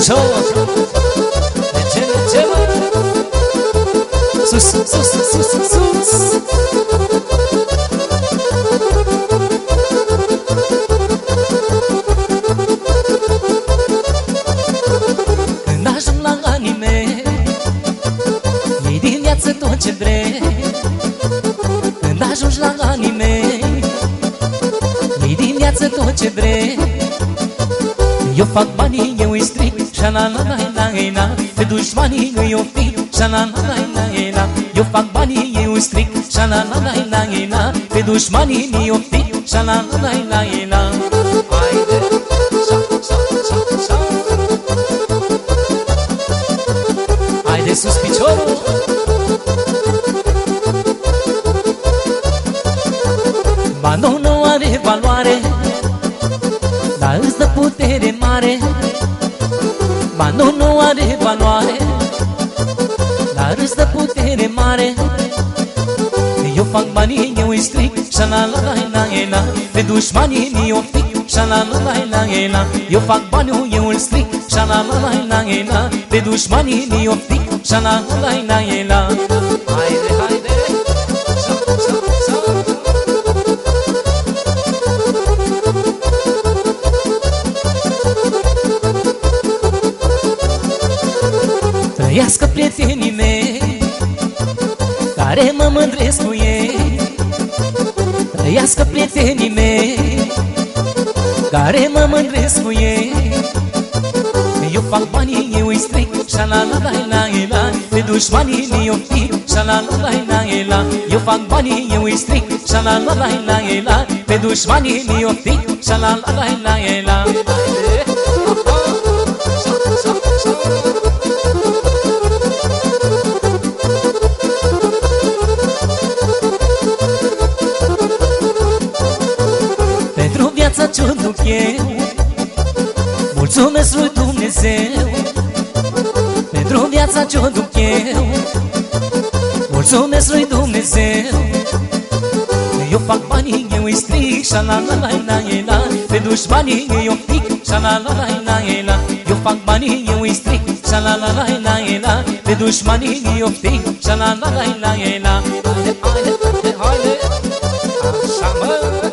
Nașo Merge, merge, mă? Sus, sus, sus, sus, sus Când ajung la anii mei Iei din viață tot ce vrei. Când ajungi la anii mei Iei din viață tot ce vrei Eu fac banii, eu îi stric Și la la la la la Pe dușmanii îi oftic Și la la la la la Eu fac banii, eu îi stric Și la la la la la Pe dușmanii îi oftic Și la la la la la Haide, sa, sa, sa, sa Haide sus piciorul Banul nu are valoare Banul nu are valoare Dar îți dă putere mare. Eu fac banii, eu îi stric Și la la la la la Pe dușmanii mi oftic Și la la la la la Eu fac banii, eu îl stric Și la la la la la Pe dușmanii mi oftic Și la la la la la Haide, haide Trăiască prietenii mei Care mă mândresc cu ei. Trăiască prietenii mei Care mă mândresc cu ei. Eu fac banii, eu îi stric Și la la la la. La Pe dușmanii mi oftic Și la la la la la. Eu fac banii, eu îi stric Și la la la. La la Pe dușmanii mi oftic Și la la eu Mulțumesc lui Dumnezeu Pentru viața ce-o duc eu Mulțumesc lui Dumnezeu Eu fac banii, eu îi stric Și la la la la la Pe dușmanii îi oftic Și la la la la la Eu fac banii, eu îi stric Și la la la la la Pe dușmanii îi oftic Și la la la la la Haide, haide, haide, haide Așa mă